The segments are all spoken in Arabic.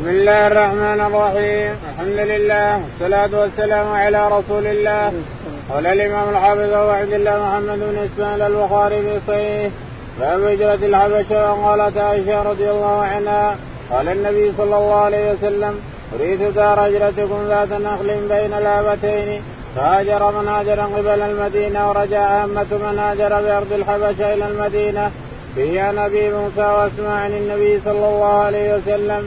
بسم الله الرحمن الرحيم الحمد لله والصلاة والسلام على رسول الله قال الإمام الحافظ أبو عبد الله محمد بن إسماعيل البخاري في صحيح باب هجرة الحبشة وقالت عائشة رضي الله عنها قال النبي صلى الله عليه وسلم أريد دار هجرتكم ذات نخل بين الآبتين فهاجر من هاجر قبل المدينة ورجع عامة من هاجر بأرض الحبشة إلى المدينة في عن أبي موسى وأسمع عن النبي صلى الله عليه وسلم.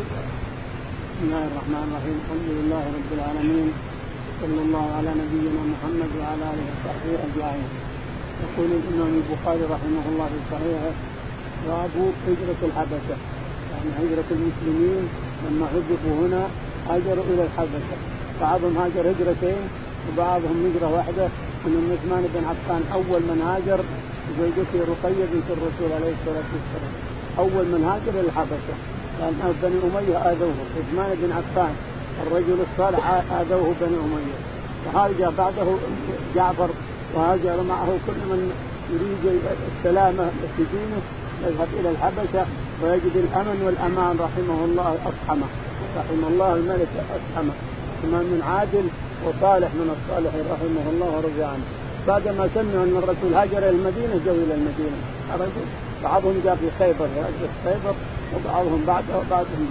بسم الله الرحمن الرحيم الحمد لله رب العالمين صلى الله على نبينا محمد وعلى اله وصحبه اجمعين. يقول الامام البخاري رحمه الله في صحيحه باب هجرة الحبشة يعني هجرة المسلمين لما عذبوا هنا هاجروا إلى الحبشة بعضهم هاجر هجرتين وبعضهم هجرة واحدة من عثمان بن عفان اول من هاجر زوجته رقية بنت الرسول عليه الصلاة والسلام اول من هاجر إلى الحبشة لأن بني أمية آذوه. عثمان بن عفان الرجل الصالح آذوه بني أمية. وهاجر بعده جعفر وهاجر معه كل من يريد السلامة في دينه يذهب إلى الحبشة ويجد الأمن والأمان رحمه الله اصحمه رحم الله الملك اصحمه ثم من عادل وصالح من الصالحين رحمه الله ورضي عنه. بعد ما سمعوا أن الرسول هاجر إلى المدينة جو إلى المدينة. بعضهم جاء في خيبر في خيبر وبعضهم بعده وبعضهم.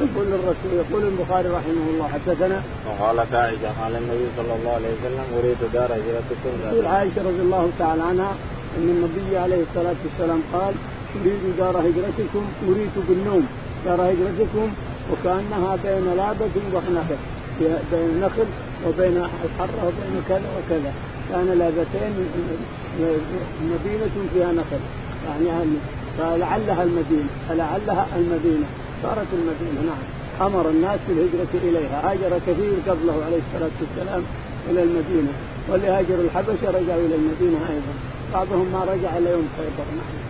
يقول الرسول يقول البخاري رحمه الله حدثنا وقالت عائشة قال النبي صلى الله عليه وسلم أريد دار هجرتكم. تقول عائشة رضي الله تعالى عنها أن النبي عليه الصلاة والسلام قال أريد دار هجرتكم أريد بالنوم دار هجرتكم وكأنها بين لابد ونخل بين نخل وبين الحره وبين كذا وكذا. كان لابتين مدينة فيها نخل. يعني فلعلها المدينة فلعلها المدينة صارت المدينة نعم. أمر الناس بالهجرة إليها هاجر كثير قبله عليه الصلاة والسلام إلى المدينة واللي هاجروا الحبشة رجعوا إلى المدينة أيضا. بعضهم ما رجع إلا يوم خيبر نعم.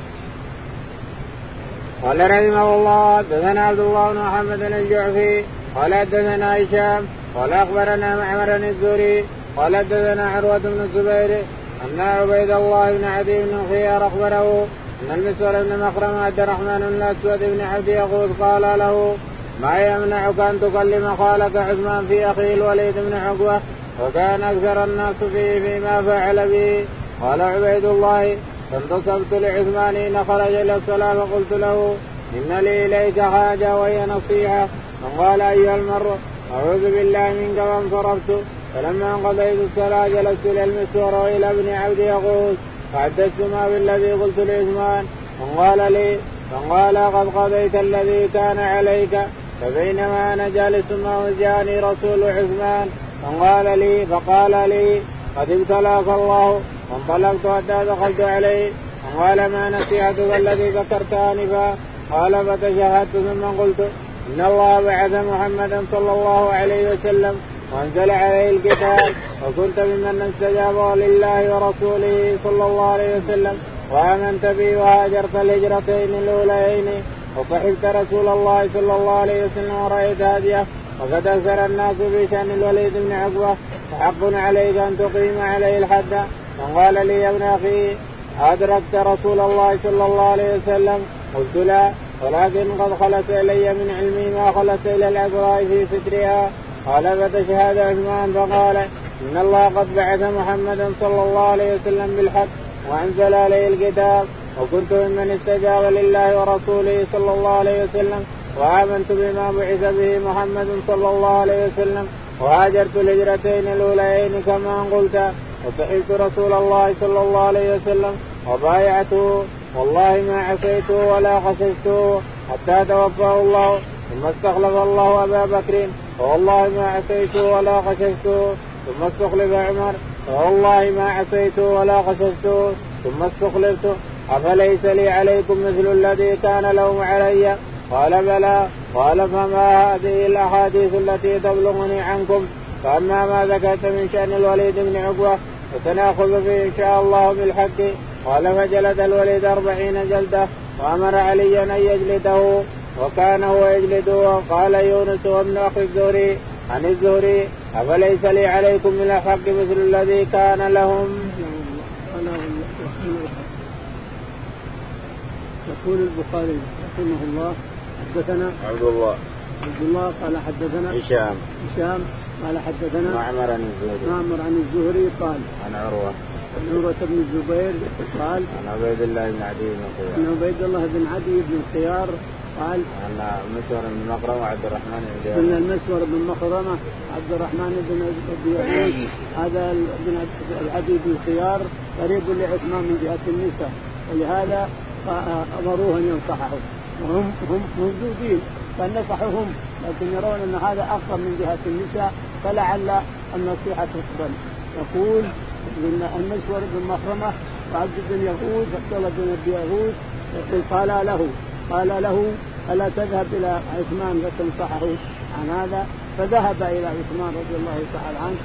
قال رحمه الله حدثنا عبد الله بن محمد الجعفي قال حدثنا هشام قال أخبرنا معمر الزوري قال حدثنا عروة بن الزبير أن عبيد الله بن عدي بن خيار أخبره أن المسور بن مخرم عبد الرحمن بن الاسود بن عبد يقول قال له ما يمنعك أن تكلم خالك عثمان في اخيه الوليد بن عقبة؟ وكان أكثر الناس فيه فيما فعل به. قال عبيد الله فانتصبت لعثمان حين خرج إلى الصلاه فقلت له إن لي إليك حاجة وهي نصيحة. فقال أيها المر أعوذ بالله منك فانصرفت فلما انقضيت الصلاة جلست إلى المسور وإلى ابن عبد يقول فحدثت ما بالذي قلت لعثمان فقال لي فقال قد قضيت الذي كان عليك فبينما أنا جالس معه جاءني رسول عثمان فقال لي فقال لي قد ابتلاك الله فانطلقت حتى دخلت عليه فقال ما نصيحتك الذي ذكرت انفا قال فتشهدت ثم قلت إن الله بعث محمدا صلى الله عليه وسلم وأنزل عليه الكتاب وكنت ممن استجاب لله ورسوله صلى الله عليه وسلم وآمنت به وهاجرت الهجرتين الأوليين وصحبت رسول الله صلى الله عليه وسلم ورأيت هديه وقد أكثر الناس بشأن الوليد بن عقبة فحق عليك أن تقيم عليه الحد. فقال لي يا ابن أخي أدركت رسول الله صلى الله عليه وسلم قلت لا ولكن قد خلص إلي من علمي ما خلص إلى الاقراء في سترها. قال فتشهد عثمان فقال إن الله قد بعث محمدا صلى الله عليه وسلم بالحق وأنزل عليه الكتاب وكنت ممن استجاب لله ورسوله صلى الله عليه وسلم وآمنت بما بعث به محمد صلى الله عليه وسلم وهاجرت الهجرتين الأوليين كما قلت وسئلت رسول الله صلى الله عليه وسلم وبايعته والله ما عصيته ولا خششته حتى توفاه الله ثم استخلف الله أبا بكر فوالله ما عصيته ولا خششته ثم استخلف عمر. فوالله ما عصيته ولا خششته ثم استخلفت أفليس لي عليكم مثل الذي كان لهم علي؟ قال بلى. قال فما هذه الأحاديث التي تبلغني عنكم؟ فأما ما ذكرت من شأن الوليد بن عقبة فسنأخذ فيه إن شاء الله بالحق. قال فجلد الوليد أربعين جلدة وأمر عليا أن يجلده. وكان هو يجلده وقال يونس وابن أخي الزهري عن الزهري أفليس لي عليكم من الحق مثل الذي كان لهم. يقول البخاري رحمه الله حدثنا عبد الله. عبد الله قال حدثنا هشام. هشام قال حدثنا معمر عن الزهري. معمر عن الزهري قال عن عروة. عن عروة بن الزبير قال عن عبيد الله بن عدي بن خيار. عن عبيد الله بن عدي بن خيار قال عن مسور بن مقرم وعبد الرحمن بن إن المسور بن مخرمه عبد الرحمن بن ابي هذا بن عدي بن خيار قريب لعثمان من جهة النساء. ولهذا أمروه أن ينصحه وهم هم موجودين. فنصحهم. لكن يرون أن هذا أفضل من جهة النساء. فلعل النصيحة تقبل يقول إن المسور بن مخرمه وعبد بن يغوث عبد الله بن أبي يقول قال له. قال له ألا تذهب إلى عثمان فتنصحه عن هذا؟ فذهب إلى عثمان رضي الله تعالى عنه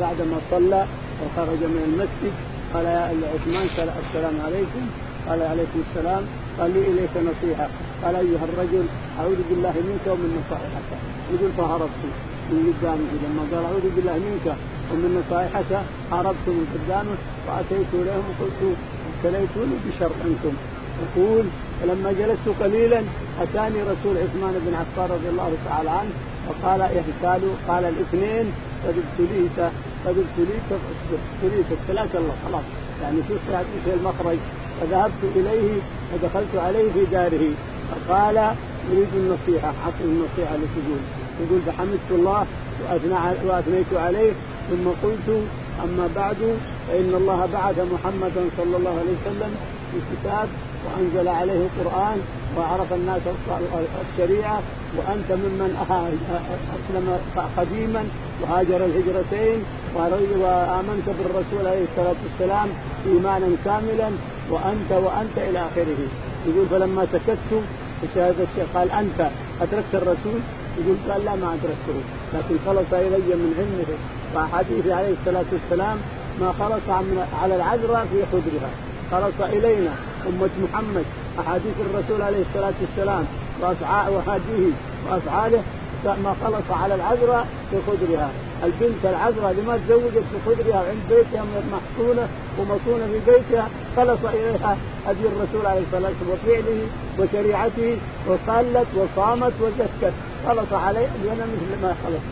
بعدما صلى وخرج من المسجد قال يا عثمان السلام عليكم. قال عليكم السلام. قال لي إليك نصيحة. قال أيها الرجل أعوذ بالله منك ومن نصائحك. يقول فهربت من قدامه لما قال أعوذ بالله منك ومن نصائحك هربت من قدامه وأتيت إليهم وقلت ابتليتوني بشر أنتم يقول فلما جلست قليلا أتاني رسول عثمان بن عفان رضي الله تعالى عنه وقال قالوا قال الاثنين قد ابتليت قد ابتليت ابتليت ابتلاك الله. خلاص يعني شوف في المخرج فذهبت إليه ودخلت عليه في داره. فقال أريد النصيحة اعطني النصيحة تقول يقول فحمدت الله وأثنى وأثنيت عليه ثم قلت أما بعد فإن الله بعث محمدا صلى الله عليه وسلم في كتاب وأنزل عليه القرآن وعرف الناس الشريعة وأنت ممن أسلم قديما وهاجر الهجرتين وآمنت بالرسول عليه الصلاة والسلام إيمانا كاملا وأنت وأنت إلى آخره. يقول فلما سكت وشاهد الشيخ قال أنت أدركت الرسول؟ يقول قال لا ما أدركته. لكن خلص إلي من علمه وأحاديثه عليه الصلاة والسلام ما خلص على العذراء في خدرها خلص إلينا أمة محمد أحاديث الرسول عليه الصلاة والسلام وهديه وافعاله ما خلص على العذراء في خدرها. البنت العذراء اللي ما تزوجت في خدرها عند بيتها محصونة ومصونة في بيتها خلص إليها هدي الرسول عليه الصلاة والسلام وفعله وشريعته وصلت وصامت وزكت. خلص عليه لنا مثل ما خلص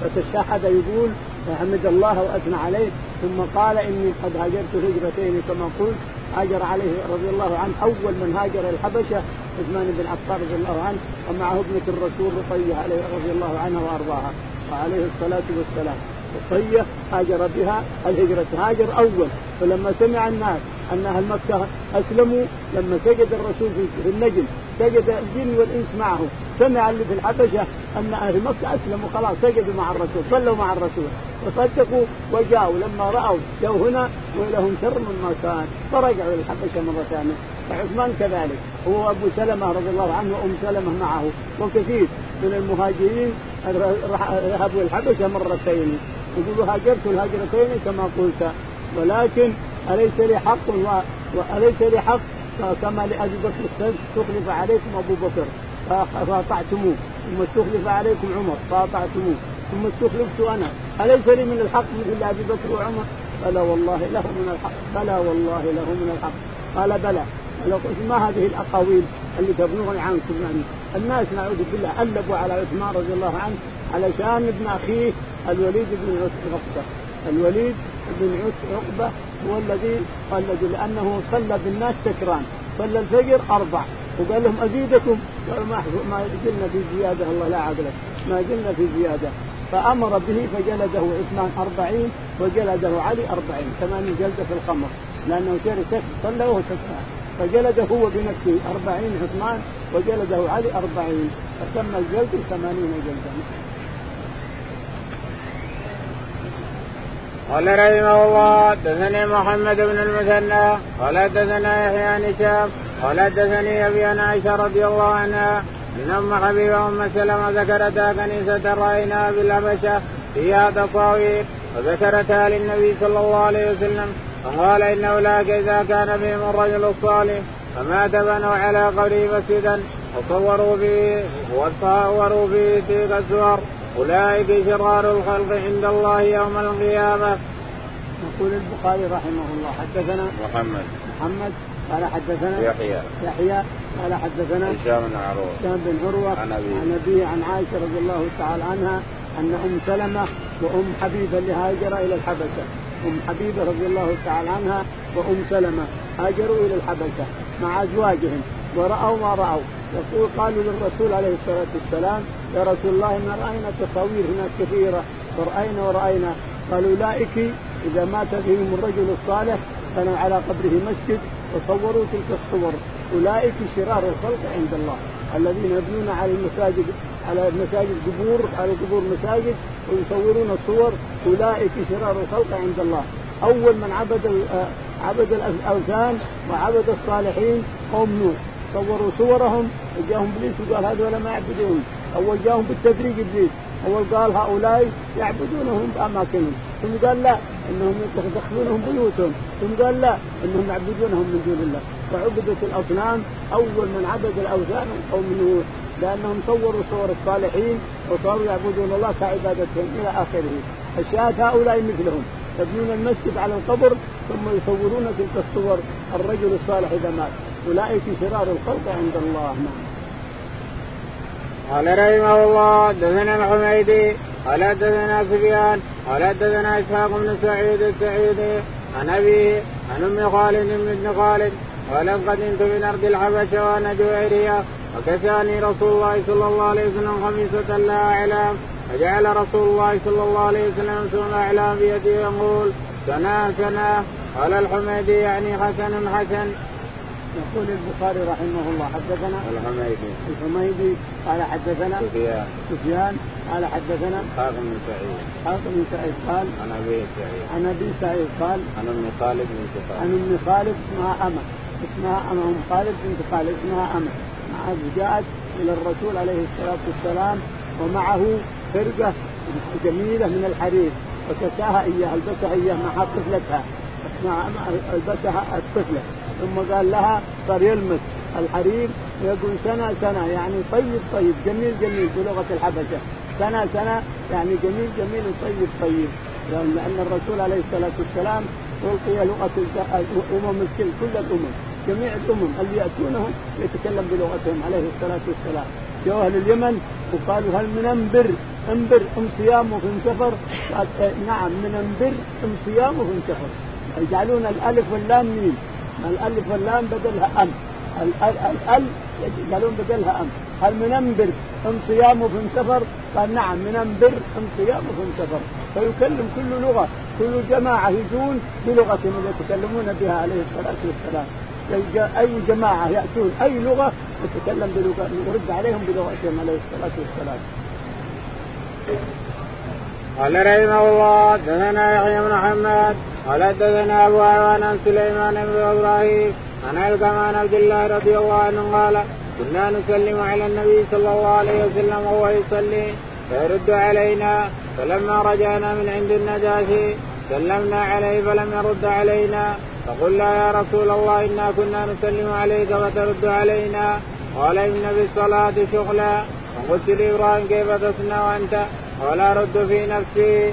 فتشهد يقول فحمد الله وأثنى عليه ثم قال إني قد هاجرت هجرتين كما قلت هاجر عليه رضي الله عنه أول من هاجر الحبشة عثمان بن عفان رضي الله عنه ومعه ابنة الرسول رقية رضي الله عنها وأرضاها. وعليه الصلاة والسلام. رقيه هاجر بها الهجرة هاجر أول. فلما سمع الناس أن أهل مكة أسلموا لما سجد الرسول في النجم سجد الجن والإنس معه. سمع اللي في الحبشه أن أهل مكة أسلموا خلاص سجدوا مع الرسول صلوا مع الرسول. وصدقوا وجاءوا. لما رأوا جو هنا ولهم شر مما كان. فرجعوا إلى الحبشه مرة ثانية. فعثمان كذلك. هو ابو سلمة رضي الله عنه وأم سلمة معه. وكثير من المهاجرين ذهبوا الحبشة مرتين. يقولوا هاجرت الهجرتين كما قلت. ولكن أليس لي حق وأليس لي حق؟ كما لأبي بكر استخلف عليكم أبو بكر فأطعتموه. ثم استخلف عليكم عمر فأطعتموه. ثم استخلفت أنا. أليس لي من الحق مثل أبي بكر وعمر؟ بلى والله له من الحق. بلى والله له من الحق. قال بلى. ما هذه الأقاويل اللي تبلغني عنكم؟ يعني الناس نعوذ بالله ألبوا على عثمان رضي الله عنه. علشان ابن أخيه الوليد بن عقبة. الوليد بن عقبة هو الذي الذي لأنه صلى بالناس سكران صلى الفجر أربع. وقال لهم أزيدكم؟ قالوا ما ما قلنا في زيادة الله لا عقلك ما قلنا في زيادة. فأمر به فجلده عثمان أربعين وجلده علي أربعين ثمانين جلدة في الخمر. لأنه شرب صلى وهو سكران. فجلده هو بنفسه أربعين عثمان وجلده علي أربعين. فتم الجلد ثمانين جلدا قال رحمه الله حدثني محمد بن المثنى قال حدثنا يحيى نشام قال حدثني أبي عائشة رضي الله عنها من أم حبيبة ام سلمة ذكرتها كنيسة رايناها بالهبشه فيها تصاوير وذكرتها للنبي صلى الله عليه وسلم فقال ان اولئك اذا كان فيهم الرجل الصالح فمات بنوا على قبره مسجدا وصوروا فيه وصوروا فيه تلك الصور أولئك شرار الخلق عند الله يوم القيامة. يقول البخاري رحمه الله حدثنا محمد. محمد قال حدثنا يحيى. يحيى قال حدثنا هشام بن عروة. هشام بن عروة عن أبيه. عن أبيه عن عائشة رضي الله تعالى عنها أن أم سلمة وأم حبيبة اللي هاجر إلى الحبشة. أم حبيبة رضي الله تعالى عنها وأم سلمة هاجروا إلى الحبشة مع أزواجهم ورأوا ما رأوا. يقول قالوا للرسول عليه الصلاة والسلام يا رسول الله إن رأينا تصاوير هناك كثيرة. ورأينا ورأينا. قالوا أولئك إذا مات فيهم الرجل الصالح بنوا على قبره مسجد. وصوروا تلك الصور. أولئك شرار الخلق عند الله. الذين يبنون على المساجد على المساجد قبور على قبور مساجد ويصورون الصور. أولئك شرار الخلق عند الله. أول من عبد عبد الأوثان وعبد الصالحين قوم نوح. صوروا صورهم. وجاهم إبليس وقال هذول ما يعبدون. اول جاهم بالتدريج ابليس أول قال هؤلاء يعبدونهم بأماكنهم. ثم قال لا إنهم يدخلونهم بيوتهم. ثم قال لا إنهم يعبدونهم من دون الله. فعبدت الأصنام أول من عبد الأوثان قوم نوح لأنهم صوروا صور الصالحين وصاروا يعبدون الله كعبادتهم إلى آخره. الشاهد هؤلاء مثلهم. يبنون المسجد على القبر ثم يصورون تلك الصور. الرجل الصالح إذا مات. أولئك شرار الخلق عند الله. نعم. قال رحمه الله دثنا الحميدي قال دثنا سفيان قال دثنا إسحاق بن سعيد السعيدي عن أبيه عن أم خالد بن خالد قال قدمت من أرض الحبشة وأنا جويرية وكساني رسول الله صلى الله عليه وسلم خميسه لا إعلام فجعل رسول الله صلى الله عليه وسلم سوء الاعلام بيده يقول سنا سنا. قال الحميدي يعني حسن حسن. يقول البخاري رحمه الله حدثنا الحميدي. الحميدي قال حدثنا سفيان. سفيان قال حدثنا اسحاق بن سعيد. اسحاق بن سعيد قال عن أبي سعيد. عن أبي سعيد قال عن أم خالد بن خالد عن أم خالد اسمها أمة. اسمها أمة. أم خالد بنت خالد اسمها أمة. جاءت إلى الرسول عليه الصلاة والسلام ومعه فرقة جميلة من الحرير وكساها إياها البسها إياها مع طفلتها البسها الطفلة. ثم قال لها صار يلمس الحرير ويقول سنة سنة. يعني طيب طيب. جميل جميل. بلغة الحبشة. سنة سنة. يعني جميل جميل وطيب طيب. لأن الرسول عليه الصلاة والسلام ألقي لغة الأمم الكل كل الأمم جميع الأمم اللي يأتونه يتكلم بلغتهم عليه الصلاة والسلام. جو أهل اليمن وقالوا هل من أنبر؟ أنبر أم صيام وفي سفر قال نعم من أنبر أم صيام وفي سفر يجعلون الألف واللام ميم. الألف واللام بدلها أم. الال يجعلون بدلها أم. هل من أنبر أم صيام وفي سفر؟ قال نعم من أنبر أم صيام وفي سفر. فيكلم كل لغة. كل جماعة يجون بلغتهم يتكلمون بها عليه الصلاة والسلام. أي جماعة يأتون أي لغة يتكلم بلغه يرد عليهم بلغتهم عليه الصلاة والسلام. قال رحمه الله دثنا يحيى بن محمد قال دثنا أبو عوان عن سليمان بن إبراهيم عن الكمان عبد الله رضي الله عنه قال كنا نسلم على النبي صلى الله عليه وسلم وهو يصلي فيرد علينا فلما رجعنا من عند النجاشي سلمنا عليه فلم يرد علينا فقلنا يا رسول الله إنا كنا نسلم عليك فترد علينا قال إن بالصلاة شغلا فقلت لإبراهيم كيف تصنع أنت؟ قال ارد في نفسي.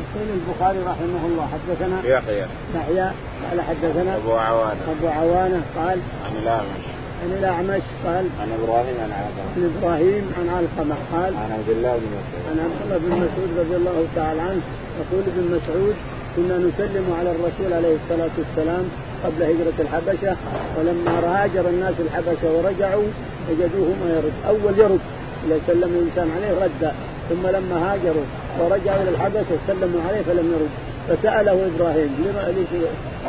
يقول البخاري رحمه الله حدثنا يحيى. يحيى قال حدثنا أبو عوانة. أبو عوانة قال عن الأعمش. عن الأعمش قال عن إبراهيم عن علقمه عن إبراهيم عن علقمة قال عن عبد الله بن مسعود. عن عبد الله بن مسعود رضي الله تعالى عنه يقول ابن مسعود كنا نسلم على الرسول عليه الصلاة والسلام قبل هجرة الحبشة ولما هاجر الناس الحبشة ورجعوا وجدوه ما يرد. أول يرد إذا سلم الإنسان عليه رد. ثم لما هاجروا ورجعوا إلى الحبشه سلموا عليه فلم يرد. فسأله إبراهيم لما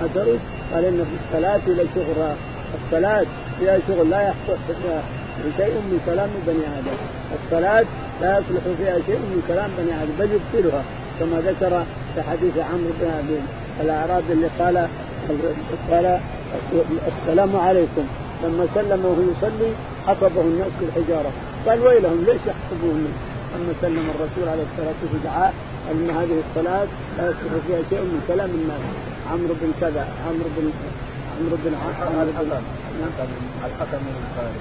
ما ترد؟ قال إن في الصلاه لشغرا الصلاة فيها شغل لا يحصل شيء من كلام بني آدم. الصلاة لا يصلح فيها شيء من كلام بني آدم بل يبطلها. كما ذكر في حديث عمرو بن الأعرابي اللي قال قال السلام عليكم. لما سلم وهو يصلي حفظه الناس بالحجاره قال ويلهم ليش يحسبون لما سلم الرسول عليه الصلاة والسلام دعاء أن هذه الصلاة لا يصلح فيها شيء من كلام الناس. عمرو بن كذا عمرو بن عمرو بن بن الحكم بن الخارج.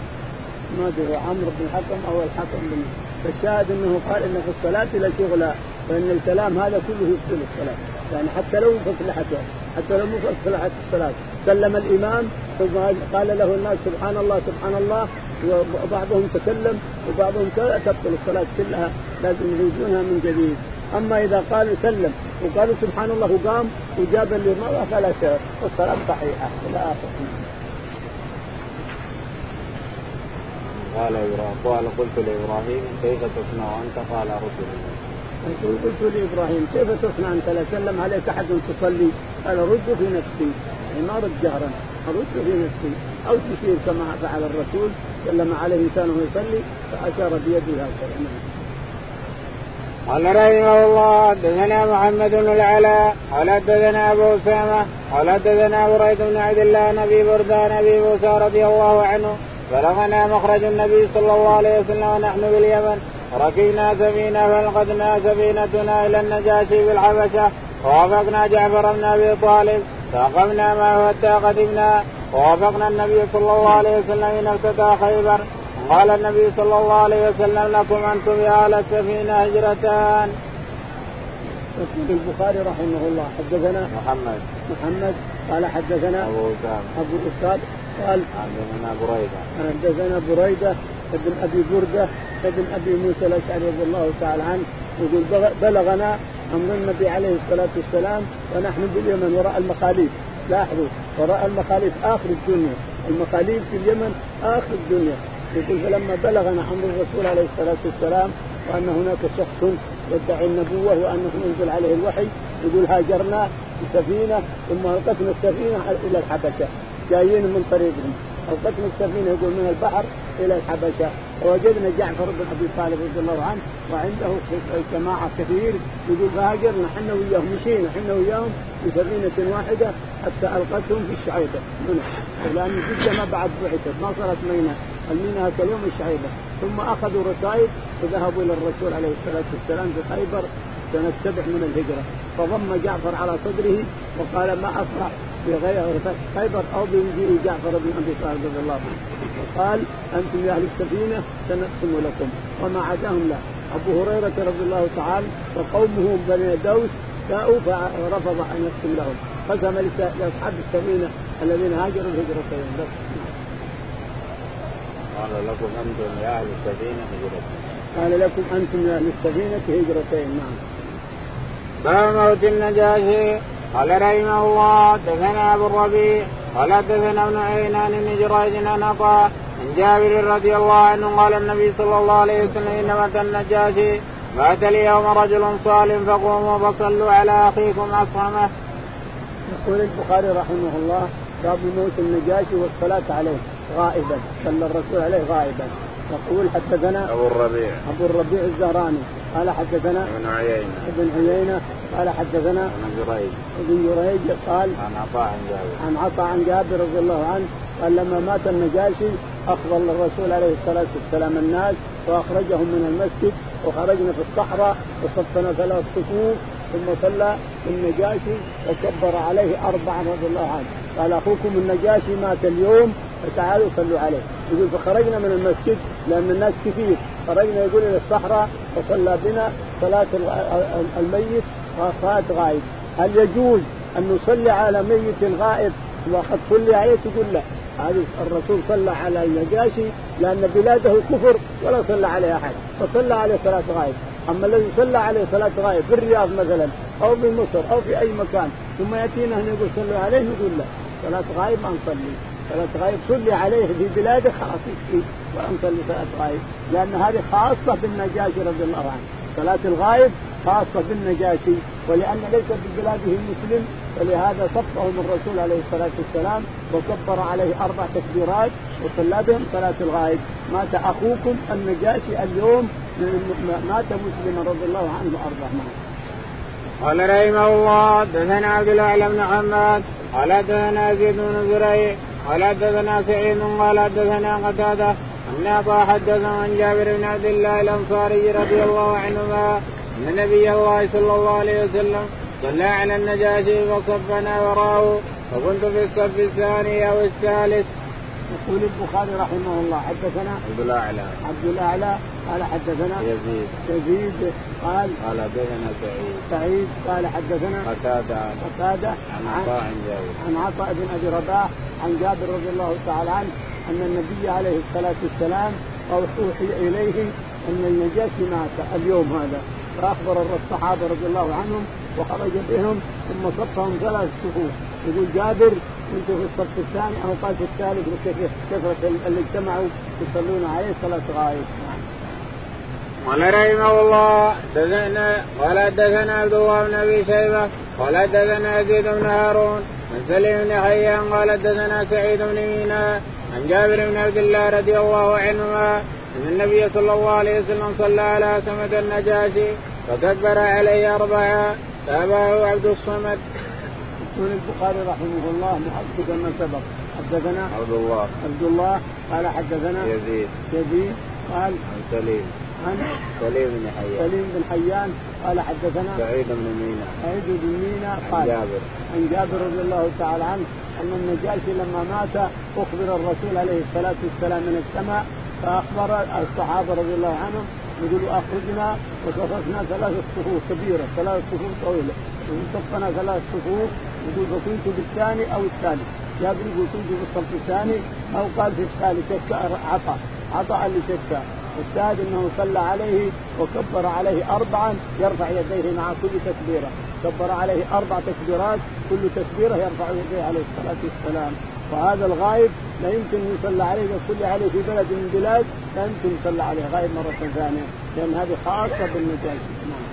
ما أدري عمرو بن الحكم أو الحكم بن فالشاهد أنه قال إن في الصلاة لا شغل فإن الكلام هذا كله يبطل الصلاة. يعني حتى لو فتلحته حتى لو مو صلاة الصلاة. سلم الإمام ثم قال له الناس سبحان الله سبحان الله وبعضهم تكلم وبعضهم تبطل الصلاة كلها لازم يعيدونها من جديد. أما إذا قالوا سلم وقالوا سبحان الله وقام وجاب للمرأة فلا شيء والصلاة صحيحة إلى آخره قال قال قلت لإبراهيم كيف تصنع أنت؟ قال رسل يقول قلت لابراهيم كيف تصنع أنت؟ لا سلم عليك أحد تصلي؟ قال رد في نفسي. يعني ما رد جهرا أرد في نفسي. أو تشير كما فعل الرسول سلم عليه انسان يصلي فأشار بيده هكذا. قال رحمه الله حدثنا محمد بن العلاء قال حدثنا أبو أسامة قال حدثنا بريد بن عبد الله نبي بردان ابي موسى رضي الله عنه. بلغنا مخرج النبي صلى الله عليه وسلم ونحن باليمن. ركبنا سفينة فانقذنا سفينتنا إلى النجاشي بالحبشة. ووافقنا جعفر بن أبي طالب. فاقمنا معه حتى قدمنا ووافقنا النبي صلى الله عليه وسلم إن افتتح خيبر. قال النبي صلى الله عليه وسلم لكم أنتم يا أهل السفينة هجرتان. يقول البخاري رحمه الله حدثنا محمد. محمد قال حدثنا أبو أسامة. أبو أسامة قال حدثنا بريدة. حدثنا بريدة ابن أبي بردة ابن أبي موسى الأشعري رضي الله تعالى عنه يقول بلغنا أمر النبي عليه الصلاة والسلام ونحن باليمن وراء المخاليف. لاحظوا وراء المخاليف آخر الدنيا المخاليف في اليمن آخر الدنيا. يقول فلما بلغنا أمر الرسول عليه الصلاة والسلام وأن هناك شخص يدعي النبوة وأنه ينزل عليه الوحي يقول هاجرنا بسفينة ثم ألقتنا السفينة إلى الحبشة. جايين من طريقهم القتنا السفينه يقول من البحر إلى الحبشة. فوجدنا جعفر بن أبي طالب رضي الله عنه وعنده جماعة كثير يقول فهاجرنا إحنا وياهم مشينا إحنا وياهم بسفينه واحدة حتى ألقتهم في الشعيبة. لأن جدة ما بعد بعثت ما صارت ميناء. الميناء هذا اليوم الشعيبة. ثم أخذوا رسائل وذهبوا إلى الرسول عليه الصلاة والسلام في خيبر سنه سبع من الهجرة. فضم جعفر على صدره وقال ما أفرح بغير خيبر أو بمجيء جعفر بن أبي طالب رضي الله عنه. وقال أنتم يا أهل السفينة سنقسم لكم. وما عداهم لا. أبو هريرة رضي الله تعالى وقومه بني دوس جاءوا فرفض أن يقسم لهم. قسم لأصحاب السفينة الذين هاجروا الهجرتين بس قال لكم أنتم يا أهل السفينة هجرتين قال لكم أنتم يا أهل السفينة هجرتين. نعم. باب موت النجاشي قال رحمه الله دثنا ابو الربيع قال دثنا ابن عينان بن جريج عن عطاء عن جابر رضي الله عنه قال النبي صلى الله عليه وسلم ان مات النجاشي مات اليوم رجل صالح فقوموا فصلوا على اخيكم اصحمه. يقول البخاري رحمه الله باب موت النجاشي والصلاة عليه غائبا. صلى الرسول عليه غائبا. يقول حدثنا أبو الربيع. أبو الربيع الزهراني. قال حدثنا ابن عيينة. ابن عيينة قال حدثنا ابن جريج. ابن جريج قال عن عطاء عن جابر. عن عطاء عن جابر رضي الله عنه قال لما مات النجاشي افضل الرسول عليه الصلاة والسلام الناس وأخرجهم من المسجد وخرجنا في الصحراء وصفنا ثلاث صفوف ثم صلى النجاشي وكبر عليه اربعا رضي الله عنه. قال أخوكم النجاشي مات اليوم فتعالوا صلوا عليه. يقول فخرجنا من المسجد لأن الناس كثير. خرجنا يقول إلى الصحراء وصلى بنا صلاة الميت صلاه غائب. هل يجوز أن نصلي على ميت غائب؟ وقد صلي عليه تقول لا. الرسول صلى على النجاشي لأن بلاده كفر ولا صلى عليه أحد. فصلى عليه صلاة غائب. أما الذي صلى عليه صلاة غائب في الرياض مثلا أو بمصر أو في أي مكان ثم يأتينا هنا يقول صلوا عليه نقول لا. صلاة غائب ما نصلي صلاة غائب صلي عليه في بلاده خلاص يكفي ولا نصلي صلاة غائب لأن هذه خاصة بالنجاشي رضي الله عنه. صلاة الغائب خاصة بالنجاشي ولأن ليس ببلاده مسلم فلهذا صفهم الرسول عليه الصلاة والسلام وكبر عليه أربع تكبيرات وصلى بهم صلاة الغائب مات أخوكم النجاشي اليوم مات مسلما رضي الله عنه وأرضاه قال رحمه الله دثنا عبد الاعلى بن محمد قال دثنا زيد بن زريع قال حدثنا سعيد قال حدثنا قتادة أن أبا حدث عن جابر بن عبد الله الأنصاري رضي الله عنهما أن نبي الله صلى الله عليه وسلم صلى على النجاشي فصفنا وراه فكنت في الصف الثاني أو الثالث. يقول البخاري رحمه الله حدثنا عبد الأعلى. عبد الأعلى قال حدثنا يزيد. يزيد قال قال حدثنا سعيد. سعيد قال حدثنا قتادة. قتادة عن عطاء عن جابر. عن عطاء بن أبي رباح عن جابر رضي الله تعالى عنه أن النبي عليه الصلاة والسلام أوحي إليه أن النجاشي مات اليوم هذا. فأخبر الصحابة رضي الله عنهم وخرج بهم ثم صفهم ثلاث صفوف. يقول جابر كنت في الصف الثاني أو قال في الثالث كثرة اللي اجتمعوا يصلون عليه صلاة غائب. قال رحمه الله دثنا قال حدثنا عبد الله بن أبي شيبة قال حدثنا يزيد بن هارون عن سليم بن حيان قال حدثنا سعيد بن مينا عن جابر بن عبد الله رضي الله عنهما ان النبي صلى الله عليه وسلم صلى على سمد النجاشي فكبر عليه اربعا تابعه عبد الصمد. يقول البخاري رحمه الله محدث ما سبق. حدثنا عبد الله. عبد الله قال حدثنا يزيد. يزيد. قال عن سليم. عن سليم بن حيان. سليم بن حيان. قال حدثنا سعيد بن مينا. سعيد بن مينا عن قال جابر. عن جابر رضي الله تعالى عنه أن النجاشي لما مات أخبر الرسول عليه الصلاة والسلام من السماء فأخبر الصحابة رضي الله عنهم يقولوا أخرجنا وصففنا ثلاث صفوف كبيرة ثلاث صفوف طويلة. وصفنا ثلاث صفوف يقول فكنت بالثاني أو الثالث. جابر يقول كنت في الصف الثاني أو قال في الثالث شك عطى عطى اللي شك الشاهد أنه صلى عليه وكبر عليه اربعا يرفع يديه مع كل تكبيرة. كبر عليه أربع تكبيرات كل تكبيرة يرفع يديه عليه الصلاة والسلام. وهذا الغائب لا يمكن يصلى عليه يصلي عليه في بلد من البلاد لا يمكن يصلى عليه غائب مرة ثانية. لأن هذه خاصة بالنجاشي نعم.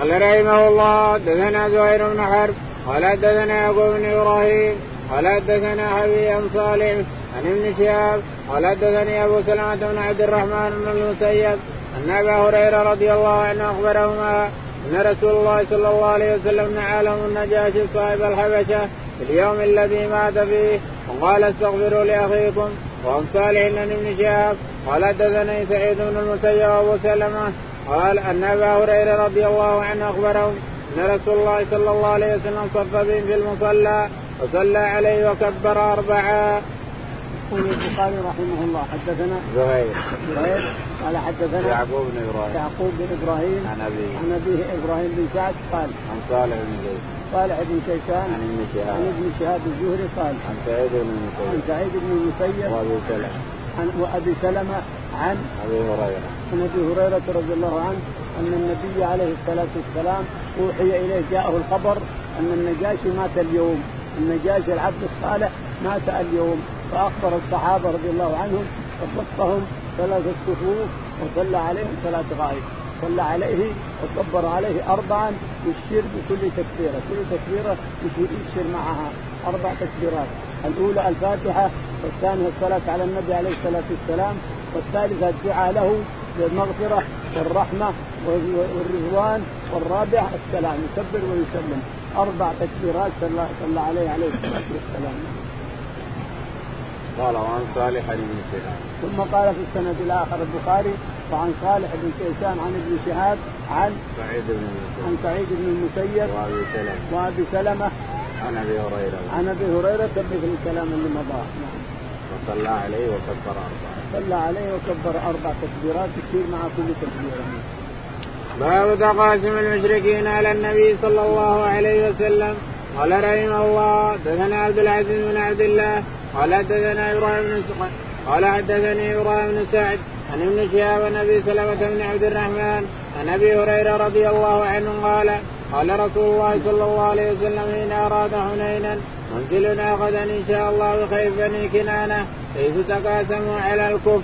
قال رحمه الله دثنا زهير بن حرب قال دثنا يعقوب بن إبراهيم قال حدثنا حبيب صالح عن ابن شهاب قال حدثني أبو سلمة بن عبد الرحمن بن المسيب أن أبا هريرة رضي الله عنه أخبرهما أن رسول الله صلى الله عليه وسلم نعى لهم النجاشي صاحب الحبشة في اليوم الذي مات فيه وقال استغفروا لأخيكم وعن صالح بن ابن شهاب قال حدثني سعيد بن المسيب وأبو سلمة قال أن أبا هريرة رضي الله عنه أخبرهم أن رسول الله صلى الله عليه وسلم صف بهم في المصلى وصلى عليه وكبر اربعا. يقول البخاري رحمه الله حدثنا زهير. زهير. قال حدثنا يعقوب بن إبراهيم. يعقوب بن إبراهيم. عن أبيه. عن أبيه إبراهيم بن سعد قال عن صالح بن زيد. صالح بن كيسان عن ابن عن شهاب ابن شهاب الزهري قال عن سعيد بن عن المسيب سعيد بن المسيب. وأبي سلمة. عن وأبي سلمة عن أبي هريرة. عن أبي هريرة رضي الله عنه أن النبي عليه الصلاة والسلام أوحي إليه جاءه الخبر أن النجاشي مات اليوم. النجاشي العبد الصالح مات اليوم. فأخبر الصحابة رضي الله عنهم فصفهم ثلاثة صفوف وصلى عليهم ثلاث غائب. صلى عليه وكبر عليه اربعا يشير بكل تكبيرة، كل تكبيرة يشير معها أربع تكبيرات، الأولى الفاتحة والثانية الصلاة على النبي عليه الصلاة والسلام والثالثة الدعاء له بالمغفرة والرحمة والرضوان والرابع السلام يكبر ويسلم. أربع تكبيرات صلى عليه عليه الصلاة والسلام. قال وعن صالح بن شهاب. ثم قال في السند الآخر البخاري وعن صالح بن كيسان عن ابن شهاب عن سعيد بن عن المسيب سعيد بن المسيب وأبي سلمة. وأبي سلمة. عن أبي هريرة. عن أبي هريرة مثل الكلام اللي مضى. وصلى عليه وكبر أربعة. صلى عليه وكبر أربع تكبيرات يصير مع كل تكبيرة. باب تقاسم المشركين على النبي صلى الله عليه وسلم. قال رحمه الله دثنا عبد العزيز بن عبد الله قال حدثنا إبراهيم بن قال حدثني إبراهيم بن سعد عن ابن شهاب عن أبي سلمة بن عبد الرحمن عن أبي هريرة رضي الله عنه قال قال رسول الله صلى الله عليه وسلم حين أراد حنينا منزلنا غدا إن شاء الله بخير بني كنانة حيث تقاسموا على الكفر.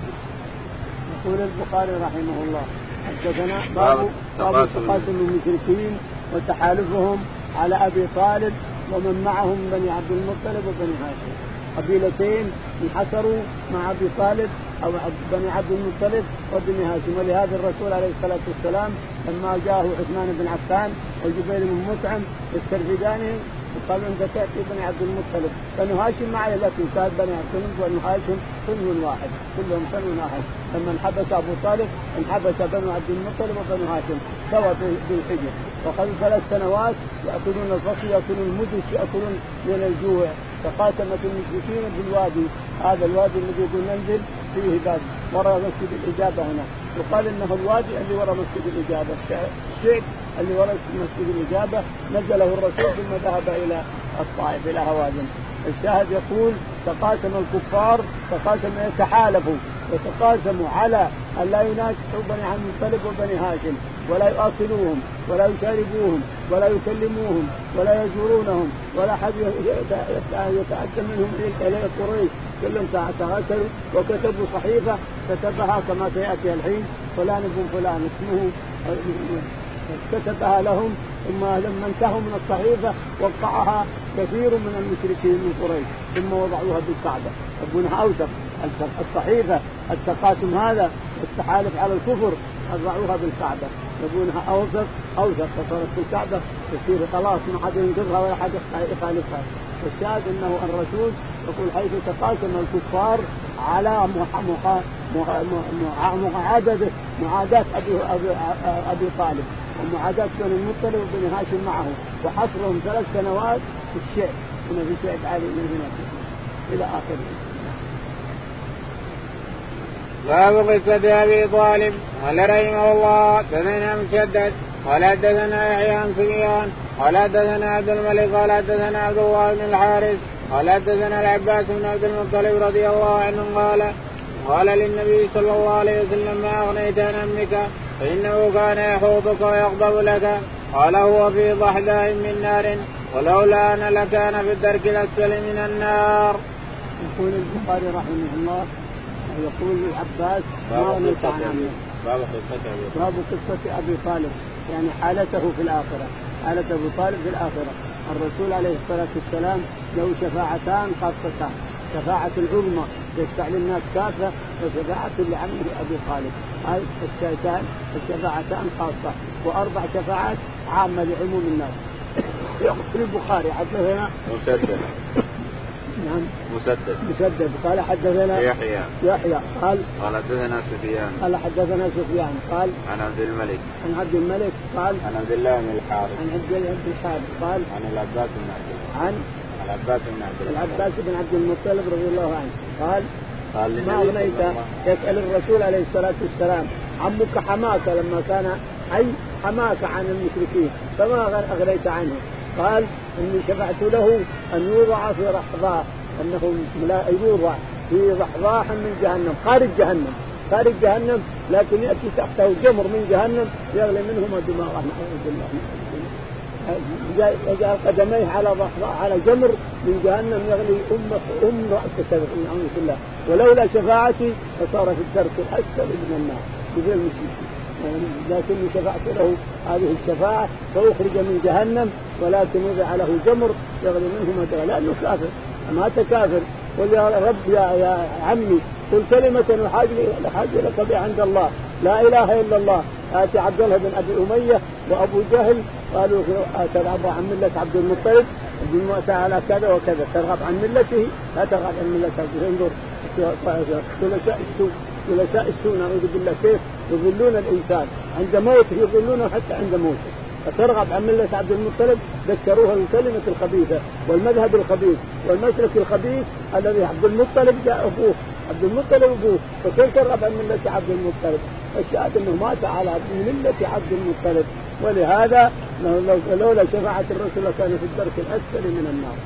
يقول البخاري رحمه الله حدثنا باب باب تقاسم تقاسم المشركين وتحالفهم على أبي طالب ومن معهم من بني عبد المطلب وبني هاشم قبيلتين انحسروا مع أبي طالب أو بني عبد المطلب وبني هاشم ولهذا الرسول عليه الصلاة والسلام لما جاءه عثمان بن عفان وجبير بن مطعم يسترفدانهم وقال انت تاتي بني عبد المطلب. بنو هاشم معي لكن كان بني عبد المطلب وبنو هاشم صنو واحد كلهم صنو واحد. لما انحبس أبو طالب انحبس بنو عبد المطلب وبنو هاشم. سوا بال- بالحجر وقبل ثلاث سنوات يأكلون الفصل يأكلون المدس يأكلون من الجوع. تقاسمت المشركين بالوادي هذا الوادي الذي يقول ننزل فيه باب وراء مسجد الإجابة هنا. يقال إنه الوادي اللي وراء مسجد الإجابة. الشعب اللي وراء مسجد الإجابة نزله الرسول ثم ذهب إلى الطائف إلى هوازن. الشاهد يقول تقاسم الكفار تقاسم يتحالفوا يتقاسموا على أن لا يناكحوا بني عبد المطلب وبني هاشم ولا يؤكلوهم ولا يشاربوهم ولا يكلموهم ولا يزورونهم ولا أحد يتأتى منهم إلى قريش. كلهم تغسلوا وكتبوا صحيفة كتبها كما سيأتي الحين فلان ابن فلان اسمه كتبها لهم ثم لما انتهوا من الصحيفه وقعها كثير من المشركين من قريش ثم وضعوها بالكعبه يبونها اوثق الصحيفه التقاسم هذا التحالف على الكفر وضعوها بالكعبه يبونها اوثق اوثق فصارت في الكعبه تصير خلاص ما حد ينقذها ولا حد يخالفها الشاهد انه الرسول يقول حيث تقاسم الكفار على معاداة ابي ابي طالب ومعاداة بني المطلب وبني هاشم معه وحصرهم ثلاث سنوات في الشعب هنا في شعب علي من هنا إلى آخره. باب قصة أبي طالب. قال رحمه الله دثنا مسدد. قال حدثنا يحيى عن سفيان. قال حدثنا عبد الملك. قال حدثنا عبد الله بن الحارث. قال حدثنا العباس بن عبد المطلب رضي الله عنه قال قال للنبي صلى الله عليه وسلم ما أغنيت عن أمك؟ فإنه كان يحوطك ويغضب لك. قال هو في ضحداء من نار ولولا أنا لكان في الدرك الأسفل من النار. يقول البخاري رحمه الله يقول العباس ما عن. باب قصة أبي باب قصة أبي طالب. يعني حالته في الآخرة. حالة ابو طالب في الآخرة. الرسول عليه الصلاة والسلام له شفاعتان خاصتان. شفاعة العظمى يشفع للناس كافة وشفاعة لعمه أبي طالب هاي الشفاعتان الشفاعتان خاصة. وأربع شفاعات عامة لعموم الناس. يقول البخاري. حدثنا؟ مسدد. نعم. مسدد. مسدد. قال حدثنا؟ يحيى. يحيى. قال؟ قال حدثنا سفيان. قال حدثنا سفيان. قال؟ عن عبد الملك. عن عبد الملك. قال؟ عن عبد الله بن الحارث. عن عبد عبد الحارث. قال؟ عن العباس بن عبد الله. عن العباس بن عبد الله العباس بن عبد المطلب رضي الله عنه. قال قال ما اغنيت يسأل الرسول عليه الصلاة والسلام عمك حماك لما كان حي حماك عن المشركين فما أغنيت عنه؟ قال إني شفعت له أن يوضع في رحضاء أنه لا يوضع في ضحضاح من جهنم خارج جهنم خارج جهنم لكن يأتي تحته جمر من جهنم يغلي منهما دماغه نعوذ بالله يجعل قدميه على على جمر من جهنم يغلي ام أم راسه نعوذ بالله. ولولا شفاعتي لصار في الدرك الأسفل من النار. بغير المشركين. لكن شفعت له هذه الشفاعة فأخرج من جهنم ولكن وضع له جمر يغلي منه ما لأنه كافر. مات كافر. قل يا رب يا يا عمي قل كلمة أحاج لك بها عند الله. لا إله إلا الله. آتي عبد الله بن أبي أمية وأبو جهل. قالوا ترغب عن ملة عبد المطلب. على كذا وكذا. ترغب عن ملته؟ لا ترغب عن ملة انظر. ثلاثاء السوء ثلاثاء السوء نعوذ بالله. كيف؟ يضلون الإنسان. عند موته يضلونه حتى عند موته. فترغب عن ملة عبد المطلب ذكروها بالكلمة الخبيثة والمذهب الخبيث والمسلك الخبيث الذي عبد المطلب جاء أبوه. عبد المطلب أبوه. فكيف ترغب عن ملة عبد المطلب؟ الشاهد أنه مات على ملة عبد المطلب. ولهذا لولا شفاعة الرسول لكان في الدرك الأسفل من النار.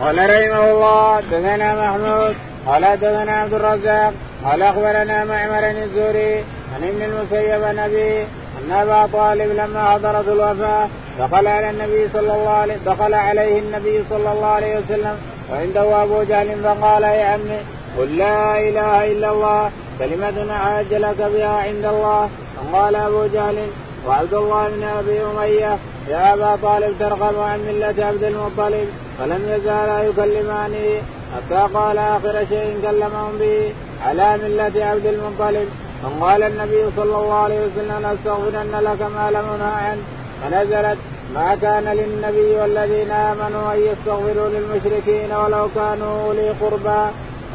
قال رحمه الله دثنا محمود. قال دثنا عبد الرزاق. قال أخبرنا معمر الزوري عن ابن المسيب نبي أن أبا طالب لما حضرت الوفاه دخل على النبي صلى الله عليه دخل عليه النبي صلى الله عليه وسلم وعنده أبو جهل فقال يا عمي قل لا إله إلا الله كلمة أعج لك بها عند الله. فقال أبو جهل وعبد الله بن أبي أمية يا أبا طالب ترغب عن ملة عبد المطلب فلم يزالا يكلمانه حتى قال آخر شيء كلمهم به على ملة عبد المطلب. فقال النبي صلى الله عليه وسلم لاستغفرن لك ما لم انه عنه فنزلت ما كان للنبي والذين آمنوا أن يستغفروا للمشركين ولو كانوا أولي قربى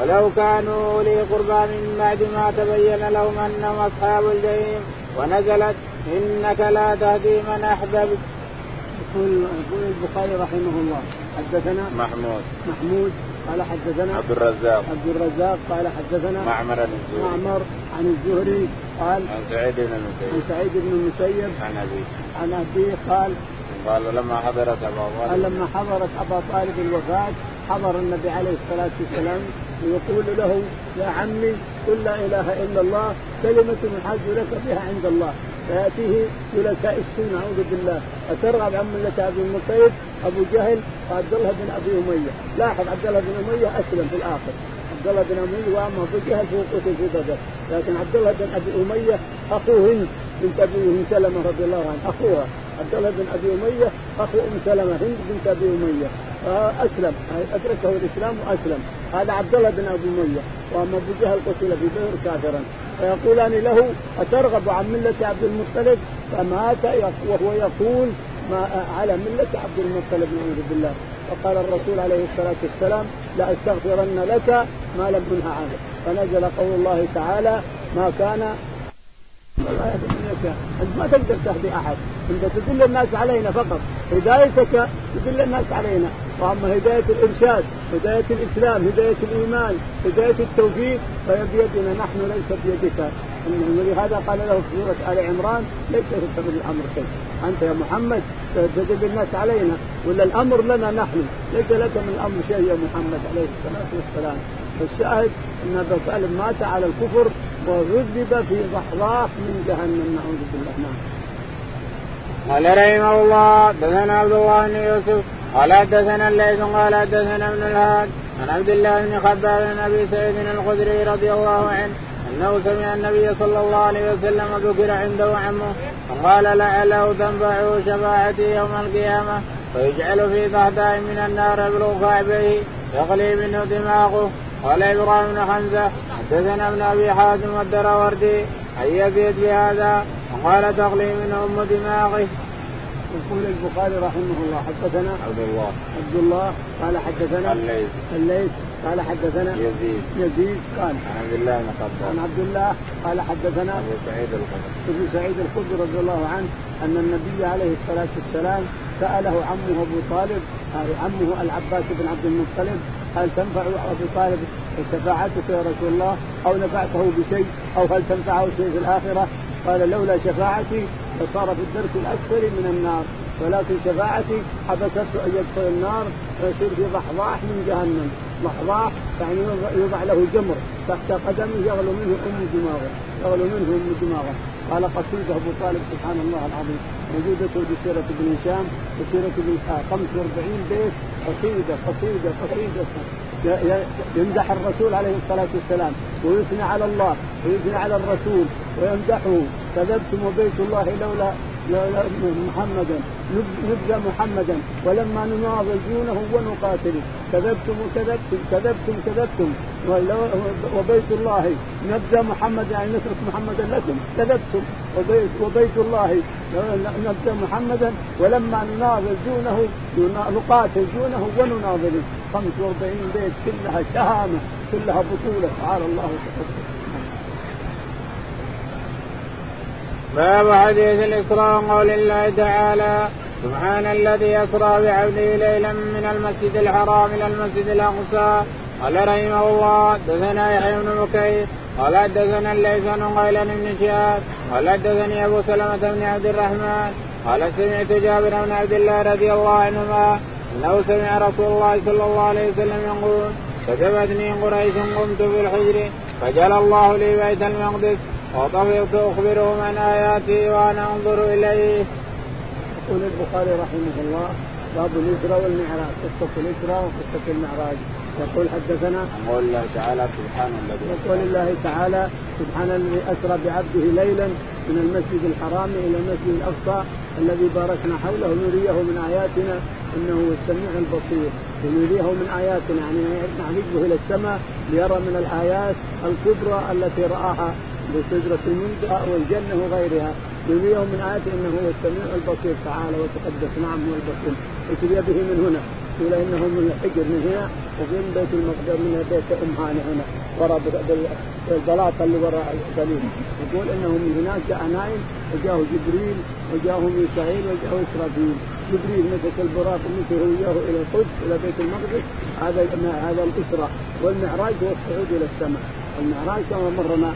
ولو كانوا أولي قربى من بعد ما تبين لهم أنهم أصحاب الجحيم. ونزلت إنك لا تهدي من أحببت. يقول يقول البخاري رحمه الله حدثنا محمود. محمود قال حدثنا عبد الرزاق. عبد الرزاق قال حدثنا معمر عن الزهري. معمر عن الزهري قال عن سعيد بن عن المسيب سعيد بن المسيب عن أبيه. عن أبيه قال قال لما حضرت أبا قال طالب لما حضرت أبا طالب الوفاة حضر النبي عليه الصلاة والسلام ويقول له يا عمي قل لا إله إلا الله كلمة نحاج لك بها عند الله. فياتيه جلساء السوء نعوذ بالله. أترغب عن ملة أبي المطيب أبو جهل وعبد الله بن أبي أمية. لاحظ عبد الله بن أمية أسلم في الآخر. عبد الله بن أمية وأما أبو جهل فهو قتل في بدر. لكن عبد الله بن أبي أمية اخوه هند بنت ابي ام سلمة رضي الله عنه أخوها. عبد الله بن أبي أمية أخو أم سلمة هند بنت أبي أمية. فأسلم أدركه الإسلام وأسلم. هذا عبد الله بن أبي أمية وأما أبو جهل قتل في بدر كافرا. فيقولان له أترغب عن ملة عبد المطلب؟ فمات وهو يقول ما على ملة عبد المطلب نعوذ بالله. وقال الرسول عليه الصلاة والسلام لأستغفرن لك ما لم انه عنه فنزل قول الله تعالى ما كان انت ما تقدر تهدي أحد. أنت تدل الناس علينا فقط. هدايتك تدل الناس علينا. وأما هداية الإرشاد هداية الإسلام هداية الإيمان هداية التوفيق فهي بيدنا نحن ليس بيدك. ولهذا قال له في سورة آل عمران ليس لك من الأمر شيء. أنت يا محمد تدل الناس علينا. ولا الأمر لنا نحن. ليس لك من الأمر شيء يا محمد عليه الصلاة والسلام. الشاهد أن ابا طالب مات على الكفر وعذب في ضحضاح من جهنم نعوذ بالله نعم. قال رحمه الله دثنا عبد الله بن يوسف قال حدثنا الليث قال حدثنا ابن الهاد عن عبد الله بن خباب بن أبي سعيد الخدري رضي الله عنه أنه سمع النبي صلى الله عليه وسلم ذكر عنده عمه فقال لعله تنفعه شفاعتي يوم القيامة فيجعل في ضحضاء من النار يبلغ كعبيه يغلي منه دماغه. قال إبراهيم بن حمزة حدثنا ابن أبي حاتم والدراوردي أن يزيد بهذا؟ وقال تغلي منه أم دماغه. يقول البخاري رحمه الله حدثنا عبد الله. عبد الله قال حدثنا الليث. الليث. قال حدثنا يزيد. يزيد قال عن عبد الله بن عن خباب عبد الله قال حدثنا ابو سعيد الخدري. ابن سعيد الخدري رضي الله عنه أن النبي عليه الصلاة والسلام سأله عمه أبو طالب عمه العباس بن عبد المطلب هل تنفع أبو طالب شفاعتك يا رسول الله؟ أو نفعته بشيء؟ أو هل تنفعه شيء في الآخرة؟ قال لولا شفاعتي لصار في الدرك الأسفل من النار ولكن شفاعتي حبسته أن يدخل النار ويصير في ضحضاح من جهنم. ضحضاح يعني يوضع له جمر تحت قدمه يغلو منه أم دماغه يغلو منه أم دماغه قال قصيدة أبو طالب سبحان الله العظيم. موجودة في سيرة ابن هشام وسيره ابن إسحاق. 45 بيت. قصيدة قصيدة قصيدة. يمدح الرسول عليه الصلاة والسلام. ويثني على الله ويثني على الرسول ويمدحه. كذبتم وبيت الله لولا محمدا. نبذى محمدا. ولما نناضل دونه ونقاتله. كذبتم وكذبتم كذبتم كذبتم. وبيت الله. نبذى محمدا. يعني نترك محمدا لكم. كذبتم. وبيت, وبيت الله. نبذى محمدا. ولما نناضل دونه نقاتل دونه ونناضله 45 بيت كلها شهامة كلها بطولة. تعالى الله. وتقدم باب حديث الإسراء قول الله تعالى سبحان الذي أسرى بعبده ليلا من المسجد الحرام إلى المسجد الأقصى. قال رحمه الله دثنا يحيى بن بكير قال حدثنا الليث بن قيل بن شهاب قال حدثني أبو سلمة بن عبد الرحمن قال سمعت جابر بن عبد الله رضي الله عنهما أنه سمع رسول الله صلى الله عليه وسلم يقول كتبتني قريش قمت في الحجر فجعل الله لي بيت المقدس. وطفقت اخبرهم عن آياته وأنا انظر إليه. يقول البخاري رحمه الله باب الاسرى والمعراج. قصة الاسرى وقصة المعراج. يقول حدثنا قول الله تعالى سبحان الذي يقول الله تعالى سبحان الذي أسرى بعبده ليلا من المسجد الحرام إلى المسجد الأقصى الذي باركنا حوله. نريه من آياتنا إنه هو السميع البصير. ونريه من آياتنا يعني نعرجه إلى السماء ليرى من الآيات الكبرى التي رآها. بسدرة المنتهى والجنة وغيرها. نريه من آياته أنه هو السميع البصير تعالى وتقدس نعم هو البصير اتي به من هنا. قيل إنه من الحجر من هنا. ومن بيت المقدس من بيت أم هاني هنا. وراء البلاطه اللي وراء القليل يقول انه من هناك جاء نائم وجاءه جبريل وجاءه ميكائيل وجاءه إسرافيل. جبريل مسك البراق ومشي وياه إلى القدس إلى بيت المقدس. هذا هذا الأسرة. والمعراج هو الصعود إلى السماء. المعراج كما مرنا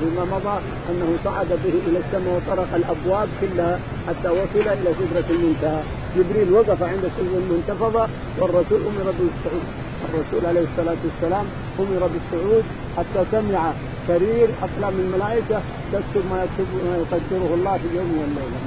فيما مضى أنه صعد به إلى السماء وطرق الأبواب كلها حتى وصل إلى سدرة المنتهى. جبريل وقف عند سدرة المنتفضة والرسول أمر بالصعود. الرسول عليه الصلاة والسلام أمر بالصعود حتى سمع سرير أقلام الملائكة تكتب ما يكتب ما يقدره الله في اليوم والليلة.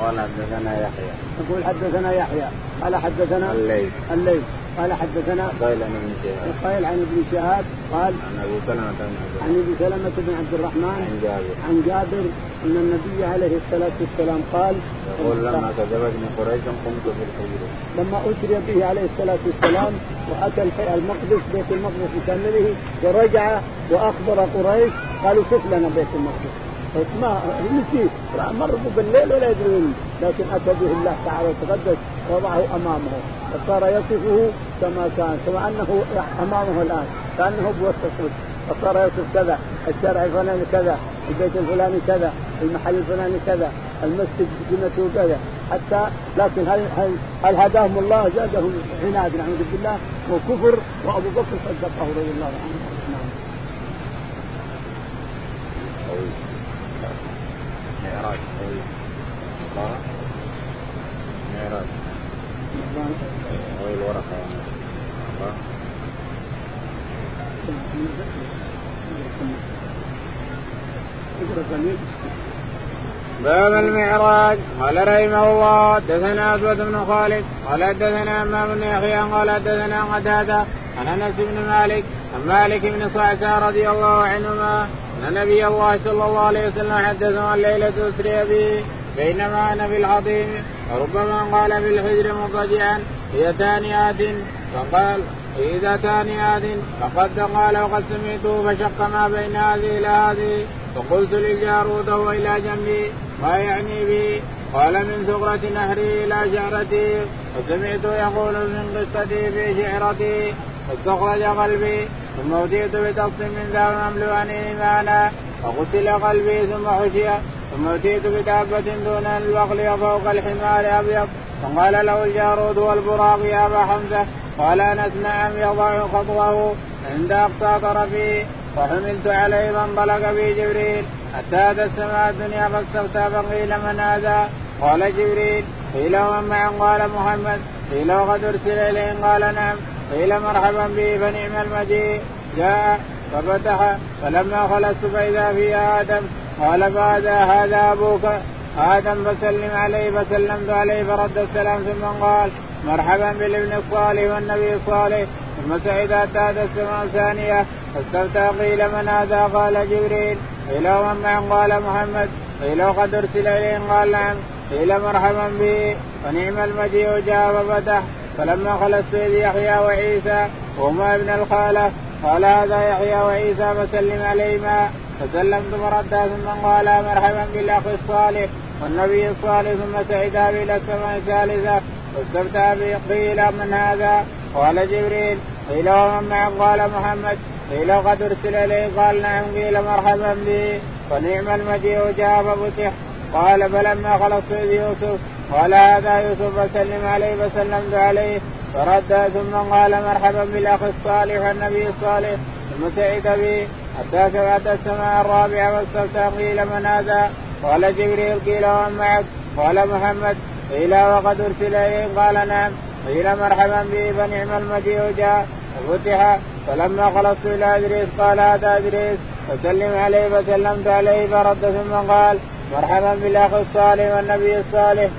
قال حدثنا يحيى. يقول حدثنا يحيى قال حدثنا الليل الليل قال حدثنا قال عن ابن شهاب. قال عن ابن شهاب قال عن ابي سلمة بن عبد عن ابي سلمة بن عبد الرحمن عن جابر. عن جابر أن النبي عليه الصلاة والسلام قال يقول لما كذبتني قريش قمت في الحجر. لما اسري به عليه الصلاة والسلام وأتى المقدس بيت المقدس بكامله ورجع وأخبر قريش قالوا شوف لنا بيت المقدس. ما نسي. مر بالليل ولا يدرون. لكن أتى به الله تعالى وتقدس وضعه أمامه. فصار يصفه كما كان كما أنه أمامه الآن كأنه بوسط فصار يصف كذا الشارع الفلاني كذا البيت الفلاني كذا المحل الفلاني كذا المسجد قيمته كذا. حتى لكن هل هل, هل هداهم الله زادهم عناد نعوذ بالله؟ وكفر وأبو بكر صدقه رضي الله عنه. نعم. معراج؟ معراج. وهي الورقة باب المعراج. قال رحمه الله حدثنا أسود بن خالد قال حدثنا أمام بن يحيى قال حدثنا قتادة عن أنس بن مالك عن مالك بن صعصع رضي الله عنهما أن نبي الله صلى الله عليه وسلم حدثه عن ليلة اسري به بينما أنا في العظيم وربما قال في الحجر مضجعا هي ثانيات فقال إذا ثانيات فقد قال وقد سمعته فشق ما بين هذه إلى هذه فقلت للجارود وهو إلى جنبي ما يعني به؟ قال من ثغرة نحره إلى شعرته وسمعته يقول من قصه إلى شعرته فاستخرج قلبي ثم أتيت بتقص من ذهب مملوءا إيمانا. فغسل قلبي ثم حشي ثم اتيت بدابة دون البغل وفوق الحمار أبيض. فقال له الجارود هو البراق يا أبا حمزة. قال أنس نعم يضع خطوه عند أقصى طرفه فحملت عليه فانطلق بي جبريل. حتى أتى السماء الدنيا فاستفتى فقيل من هذا؟ قال جبريل. قيل ومن معه؟ قال محمد. قيل وقد أرسل إليه؟ قال نعم. قيل مرحبا به فنعم المجيء. جاء ففتح فلما خلصت فإذا فيها آدم قال بعد هذا أبوك. آدم فسلم عليه فسلمت عليه فرد السلام ثم قال مرحبا بالابن الصالح والنبي الصالح. ثم سعد حتى السماء الثانية. فاستفتى قيل من هذا؟ قال جبريل. قيل ومن معه؟ قال محمد. قيل وقد أرسل إليه؟ قال نعم. قيل مرحبا به ونعم المجيء جاء ففتح. فلما خلصت إذ يحيى وعيسى وهما ابن الخالة قال هذا يحيى وعيسى فسلم عليهما. فسلمت مردا ثم قال مرحبا بالأخ الصالح والنبي الصالح ثم سعدا إلى السماء الثالثة. واستفتى قيل من هذا؟ قال جبريل. قيل ومن معه؟ قال محمد. قيل قد أرسل إليه؟ قال نعم. قيل مرحبا به ونعم المجيء جاء ففتح. قال فلما خلصت يوسف قال هذا يوسف فسلم عليه فسلمت عليه. فرد ثم قال مرحبا بالأخ الصالح والنبي الصالح. ثم سعد به حتى سمعت السماء الرابعة واستفتى قيل من هذا؟ قال جبريل. قيل ومن معك؟ قال محمد. قيل وقد أرسل اليه قال نعم. قيل مرحبا به فنعم المجيء. جاء ففتح. فلما خلصت إلى إدريس قال هذا إدريس. فسلم عليه فسلمت عليه فرد ثم قال مرحبا بالأخ الصالح والنبي الصالح.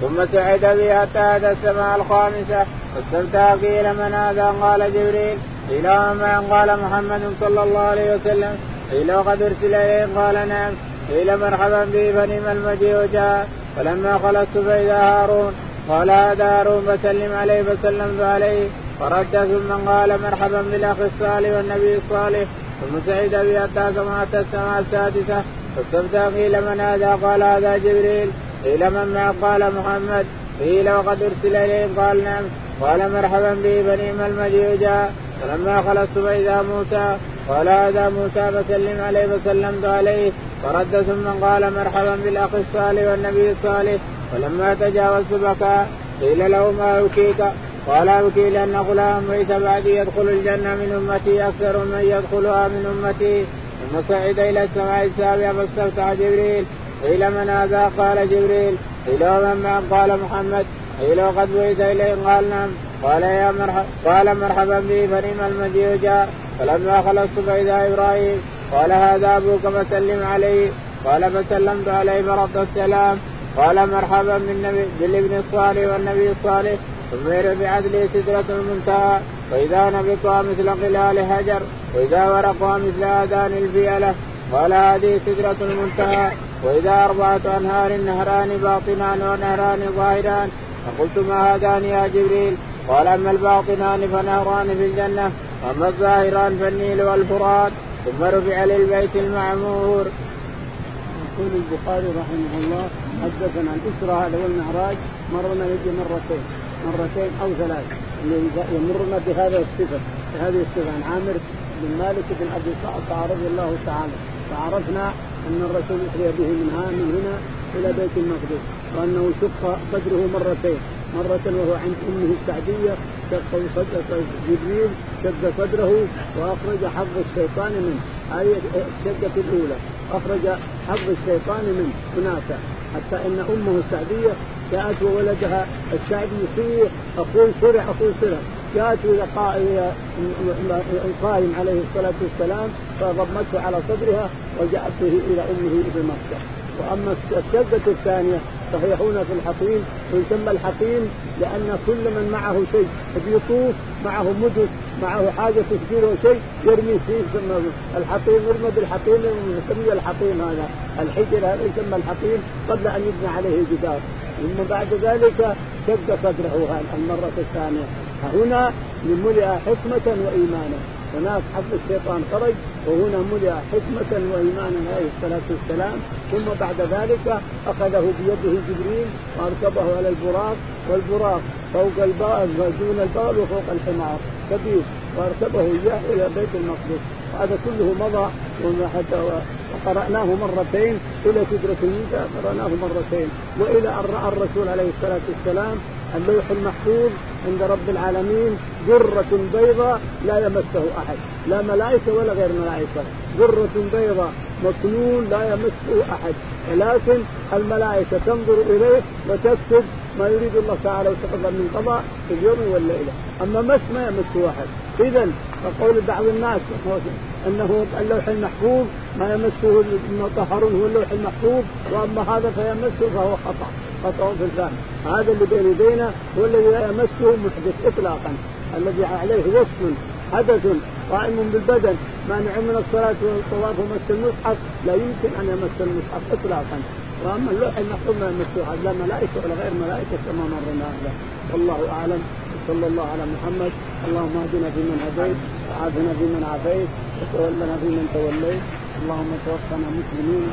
ثم سعد به حتى أتى السماء الخامسة. فاستفتى قيل من هذا؟ قال جبريل. قيل ومن قال محمد صلى الله عليه وسلم قيل وقد أرسل اليه قال نعم. قيل مرحبا به فنعم المجيء جاء. فلما خلصت فإذا هارون؟ قال هذا هارون فسلم عليه فسلمت عليه. فرد ثم قال مرحبا بالأخ الصالح والنبي الصالح. ثم سعد به حتى السماء السادسة. فاستفتى قيل من هذا؟ قال هذا جبريل. قيل من معه قال محمد؟ قيل وقد أرسل اليه قال نعم. قال مرحبا به فنعم المجيء جاء. فلما خلصت فإذا موسى قال هذا موسى فسلم عليه فسلمت عليه. فرد ثم قال مرحبا بالأخ الصالح والنبي الصالح. ولما تجاوزت بكى. قيل له ما يبكيك قال أبكي لأن غلام ليس بعدي يدخل الجنة من أمتي أكثر من يدخلها من أمتي. ثم صعد إلى السماء السابعة فاستفتح جبريل. قيل من هذا؟ قال جبريل. قيل ومن قال محمد. قيل وقد بعث اليه قال نعم. قال يا مرحبا قال مرحبا به فنعم المجيء جاء. فلما خلصت فإذا إبراهيم. قال هذا أبوك فسلم عليه. قال فسلمت عليه فرد السلام. قال مرحبا بالنبي بالابن الصالح والنبي الصالح. ثم رفعت لي سدرة المنتهى. وإذا نبطها مثل قلال حجر. وإذا ورقها مثل آذان الفيلة. قال هذه سدرة المنتهى وإذا أربعة أنهار نهران باطنان ونهران ظاهران فقلت ما هذان يا جبريل قال أما الباطنان فنهران في الجنة وأما الظاهران فالنيل والفرات ثم رفع للبيت المعمور. يقول البخاري رحمه الله حدثنا الاسرى هذا والمعراج مرنا يجي مرتين مرتين أو ثلاث يمرنا بهذا الصفة بهذه الصفة عن عامر بن مالك بن أبي صعصع رضي الله تعالى فعرفنا أن الرسول اسري به من من هنا إلى بيت المقدس وأنه شق صدره مرتين مرة وهو عند أمه السعدية شق جبريل شد صدره وأخرج حظ الشيطان منه هذه الشقة الأولى أخرج حظ الشيطان منه هناك. حتى إن أمه السعدية جاءت وولدها السعدي يصيح أخوي سرع أخوي سرع جاءت إلى القائم عليه الصلاة والسلام فضمته على صدرها به إلى أمه بمكه وأما الشقه الثانية صحيح هنا في الحطيم ويسمى الحطيم لأن كل من معه شيء يطوف معه مدد معه حاجة تشبهه شيء يرمي فيه يسمى الحطيم يرمى بالحطيم يسمى الحطيم هذا. الحجر هذا يسمى الحطيم قبل أن يبنى عليه جدار. ثم بعد ذلك شق صدره المرة الثانية. هنا ملئ حكمة وإيمانا. هناك حظ الشيطان خرج وهنا ملئ حكمة وإيمانا عليه الصلاة والسلام. ثم بعد ذلك أخذه بيده جبريل وأركبه على البراق والبراق فوق الباب دون الباب وفوق الحمار. كبير. وأركبه إياه إلى بيت المقدس. هذا كله مضى وقرأناه مرتين. إلى سدرة المنتهى قرأناه مرتين. وإلى أن رأى الرسول عليه الصلاة والسلام اللوح المحفوظ عند رب العالمين ذرة بيضاء لا يمسه أحد. لا ملائكة ولا غير ملائكة. ذرة بيضاء مكنون لا يمسه أحد. ولكن الملائكة تنظر إليه وتكتب ما يريد الله تعالى وتقدر من قضاء في اليوم والليلة. أما مس ما يمسه أحد. إذا فقول بعض الناس أنه اللوح المحفوظ ما يمسه المطهرون هو اللوح المحفوظ وأما هذا فيمسه فهو خطأ خطأ في الفهم. هذا اللي بين يدينا هو الذي لا يمسه محدث إطلاقا الذي عليه وصف حدث قائم بالبدن. مانع من الصلاة والطواف ومس المصحف لا يمكن أن يمس المصحف إطلاقا. وأما اللوح المحفوظ ما يمسه لا ملائكة ولا غير ملائكة كما مرنا هذا والله أعلم. صلى الله على محمد. اللهم اهدنا فيمن هديت وعافنا فيمن عافيت وتولنا فيمن توليت. اللهم توفنا مسلمين.